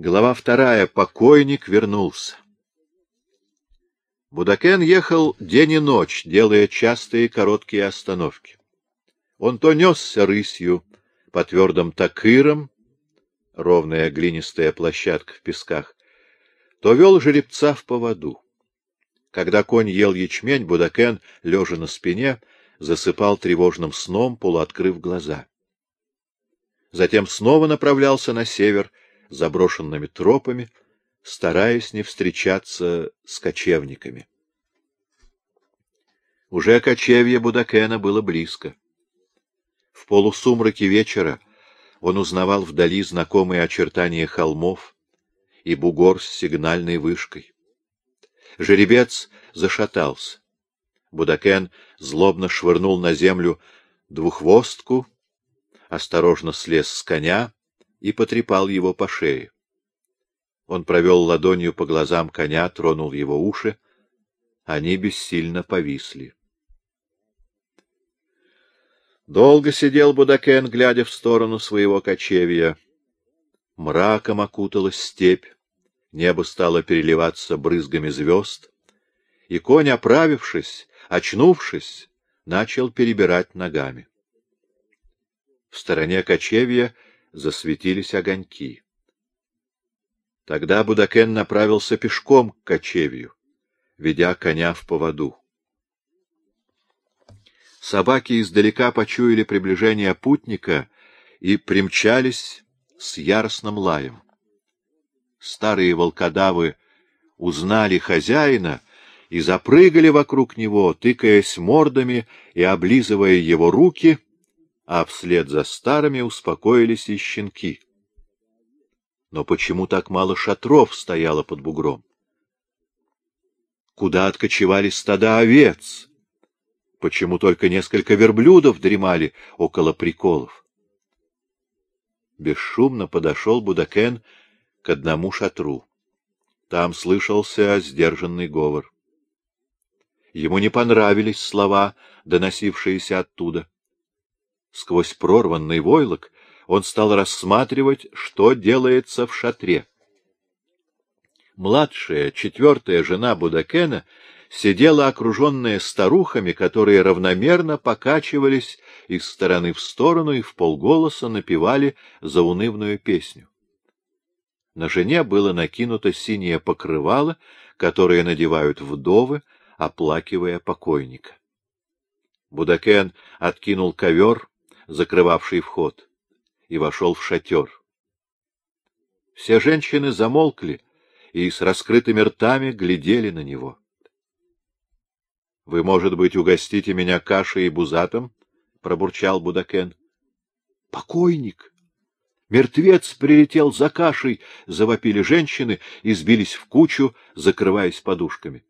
Глава вторая. Покойник вернулся. Будакен ехал день и ночь, делая частые короткие остановки. Он то несся рысью по твердым такырам, ровная глинистая площадка в песках, то вел жеребца в поводу. Когда конь ел ячмень, Будакен, лежа на спине, засыпал тревожным сном, полуоткрыв глаза. Затем снова направлялся на север, заброшенными тропами, стараясь не встречаться с кочевниками. Уже кочевье Будакена было близко. В полусумраке вечера он узнавал вдали знакомые очертания холмов и бугор с сигнальной вышкой. Жеребец зашатался. Будакен злобно швырнул на землю двухвостку, осторожно слез с коня и потрепал его по шее. Он провел ладонью по глазам коня, тронул его уши. Они бессильно повисли. Долго сидел Будакен, глядя в сторону своего кочевья. Мраком окуталась степь, небо стало переливаться брызгами звезд, и конь, оправившись, очнувшись, начал перебирать ногами. В стороне кочевья засветились огоньки. Тогда Будакен направился пешком к кочевью, ведя коня в поводу. Собаки издалека почуяли приближение путника и примчались с яростным лаем. Старые волкодавы узнали хозяина и запрыгали вокруг него, тыкаясь мордами и облизывая его руки — а вслед за старыми успокоились и щенки. Но почему так мало шатров стояло под бугром? Куда откочевали стада овец? Почему только несколько верблюдов дремали около приколов? Бесшумно подошел Будакен к одному шатру. Там слышался сдержанный говор. Ему не понравились слова, доносившиеся оттуда. Сквозь прорванный войлок он стал рассматривать, что делается в шатре. Младшая, четвертая жена Будакена сидела окруженная старухами, которые равномерно покачивались из стороны в сторону и в полголоса напевали заунывную песню. На жене было накинуто синее покрывало, которое надевают вдовы, оплакивая покойника. Будакен откинул ковер, закрывавший вход, и вошел в шатер. Все женщины замолкли и с раскрытыми ртами глядели на него. — Вы, может быть, угостите меня кашей и бузатом? — пробурчал Будакен. — Покойник! Мертвец прилетел за кашей! — завопили женщины и сбились в кучу, закрываясь подушками.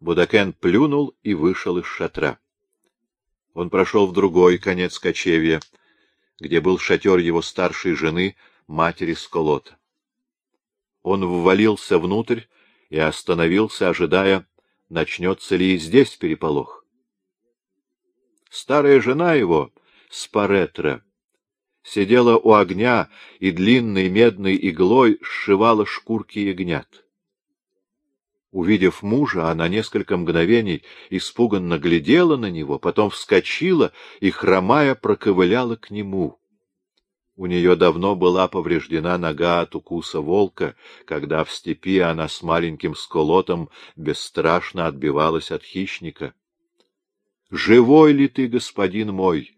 Будакен плюнул и вышел из шатра. Он прошел в другой конец кочевья, где был шатер его старшей жены, матери Сколота. Он ввалился внутрь и остановился, ожидая, начнется ли и здесь переполох. Старая жена его, Спаретра, сидела у огня и длинной медной иглой сшивала шкурки ягнят. Увидев мужа, она несколько мгновений испуганно глядела на него, потом вскочила и, хромая, проковыляла к нему. У нее давно была повреждена нога от укуса волка, когда в степи она с маленьким сколотом бесстрашно отбивалась от хищника. — Живой ли ты, господин мой?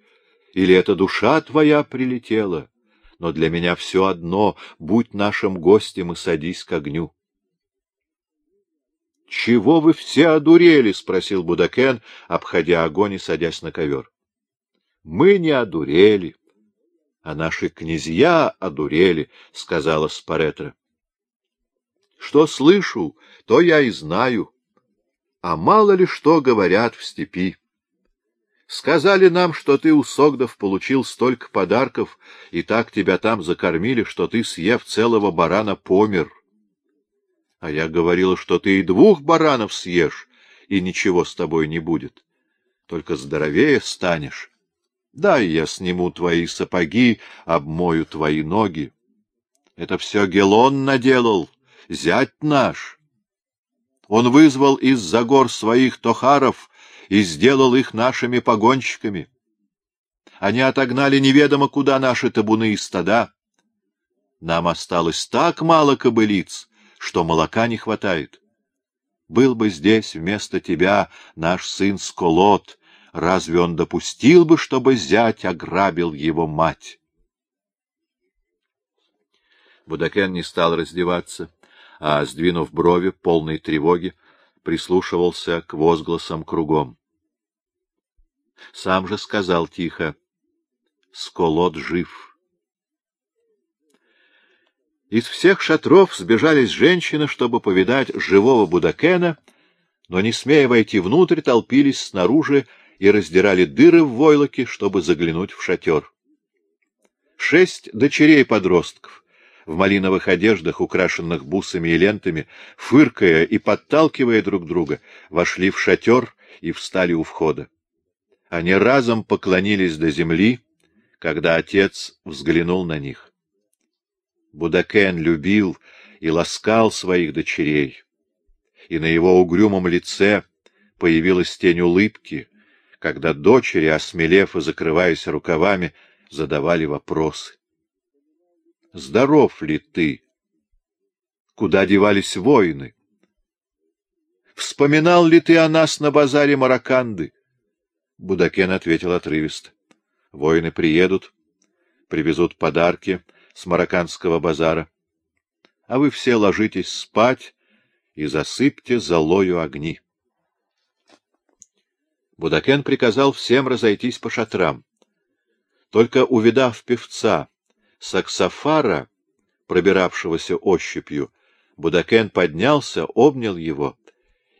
Или эта душа твоя прилетела? Но для меня все одно — будь нашим гостем и садись к огню. — Чего вы все одурели? — спросил Будакен, обходя огонь и садясь на ковер. — Мы не одурели, а наши князья одурели, — сказала Спаретра. — Что слышу, то я и знаю. А мало ли что говорят в степи. Сказали нам, что ты у Согдов получил столько подарков, и так тебя там закормили, что ты, съев целого барана, помер. — а я говорила, что ты и двух баранов съешь, и ничего с тобой не будет. Только здоровее станешь. Дай я сниму твои сапоги, обмою твои ноги. Это все Гелон наделал, зять наш. Он вызвал из-за гор своих тохаров и сделал их нашими погонщиками. Они отогнали неведомо куда наши табуны и стада. Нам осталось так мало кобылиц, что молока не хватает. Был бы здесь вместо тебя наш сын Сколот, разве он допустил бы, чтобы зять ограбил его мать? Будакен не стал раздеваться, а, сдвинув брови, полной тревоги, прислушивался к возгласам кругом. Сам же сказал тихо, — Сколот жив. Из всех шатров сбежались женщины, чтобы повидать живого Будакена, но, не смея войти внутрь, толпились снаружи и раздирали дыры в войлоке, чтобы заглянуть в шатер. Шесть дочерей подростков, в малиновых одеждах, украшенных бусами и лентами, фыркая и подталкивая друг друга, вошли в шатер и встали у входа. Они разом поклонились до земли, когда отец взглянул на них. Будакен любил и ласкал своих дочерей, и на его угрюмом лице появилась тень улыбки, когда дочери, осмелев и закрываясь рукавами, задавали вопросы здоров ли ты? Куда девались воины? Вспоминал ли ты о нас на базаре Мараканды? Будакен ответил отрывисто. Воины приедут, привезут подарки с марокканского базара, а вы все ложитесь спать и засыпьте золою огни. Будакен приказал всем разойтись по шатрам. Только увидав певца, саксофара, пробиравшегося ощупью, Будакен поднялся, обнял его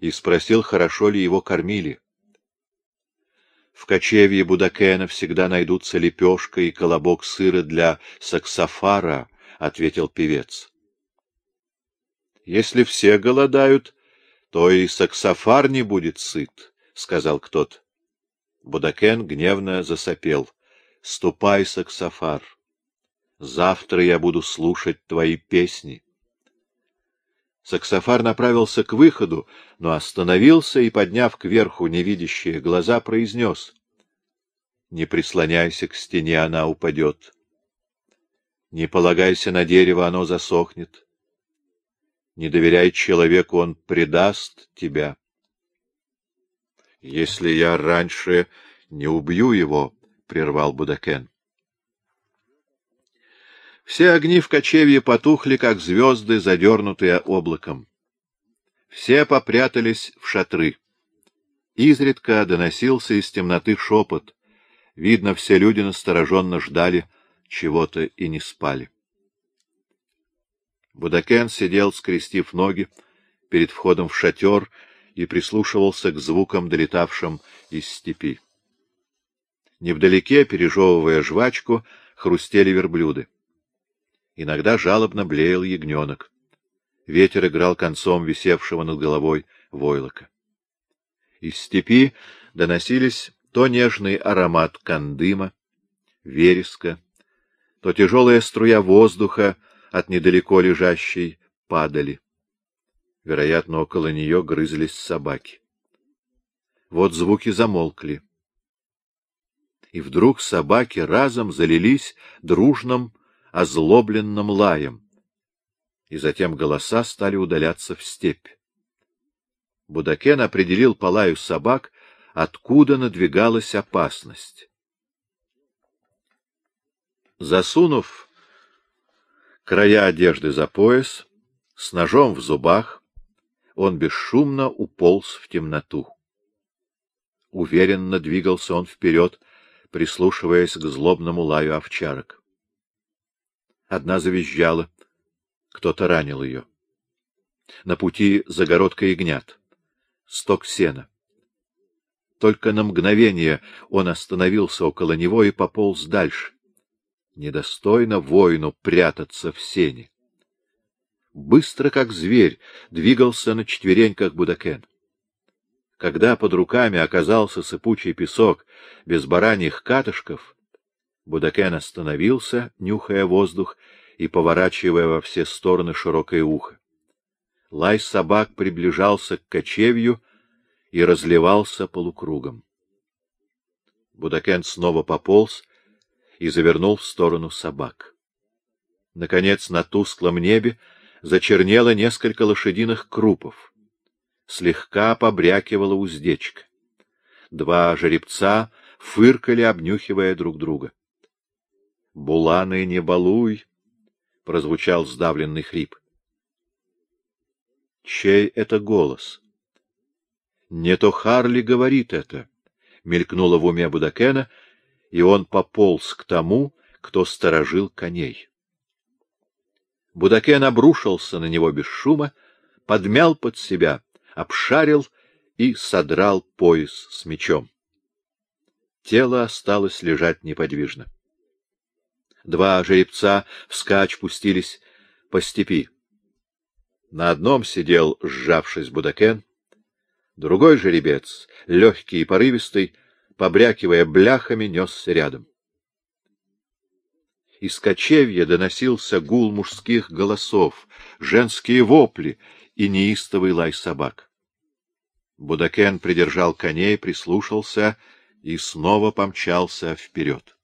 и спросил, хорошо ли его кормили. В кочевье Будакена всегда найдутся лепешка и колобок сыра для саксофара, — ответил певец. — Если все голодают, то и саксофар не будет сыт, — сказал кто-то. Будакен гневно засопел. — Ступай, саксофар. Завтра я буду слушать твои песни. Саксофар направился к выходу, но остановился и, подняв кверху невидящие глаза, произнес. Не прислоняйся к стене, она упадет. Не полагайся на дерево, оно засохнет. Не доверяй человеку, он предаст тебя. Если я раньше не убью его, — прервал Будакен. Все огни в кочевье потухли, как звезды, задернутые облаком. Все попрятались в шатры. Изредка доносился из темноты шепот. Видно, все люди настороженно ждали чего-то и не спали. Будакен сидел, скрестив ноги, перед входом в шатер и прислушивался к звукам, долетавшим из степи. Невдалеке, пережевывая жвачку, хрустели верблюды. Иногда жалобно блеял ягненок. Ветер играл концом висевшего над головой войлока. Из степи доносились то нежный аромат кандыма, вереска, то тяжелая струя воздуха от недалеко лежащей падали. Вероятно, около нее грызлись собаки. Вот звуки замолкли. И вдруг собаки разом залились дружным озлобленным лаем, и затем голоса стали удаляться в степь. Будакен определил по лаю собак, откуда надвигалась опасность. Засунув края одежды за пояс, с ножом в зубах, он бесшумно уполз в темноту. Уверенно двигался он вперед, прислушиваясь к злобному лаю овчарок. Одна завизжала. Кто-то ранил ее. На пути загородка ягнят. Сток сена. Только на мгновение он остановился около него и пополз дальше. Недостойно воину прятаться в сене. Быстро, как зверь, двигался на четвереньках Будакен. Когда под руками оказался сыпучий песок без бараньих катышков, Будакен остановился, нюхая воздух, и поворачивая во все стороны широкое ухо. Лай собак приближался к кочевью и разливался полукругом. Будакен снова пополз и завернул в сторону собак. Наконец, на тусклом небе зачернело несколько лошадиных крупов. Слегка побрякивала уздечка. Два жеребца фыркали, обнюхивая друг друга. — Буланы, не балуй! — прозвучал сдавленный хрип. Чей это голос? Не то Харли говорит это, — мелькнуло в уме Будакена, и он пополз к тому, кто сторожил коней. Будакен обрушился на него без шума, подмял под себя, обшарил и содрал пояс с мечом. Тело осталось лежать неподвижно. Два жеребца вскачь пустились по степи. На одном сидел, сжавшись, Будакен, другой жеребец, легкий и порывистый, побрякивая бляхами, несся рядом. Из кочевья доносился гул мужских голосов, женские вопли и неистовый лай собак. Будакен придержал коней, прислушался и снова помчался вперед.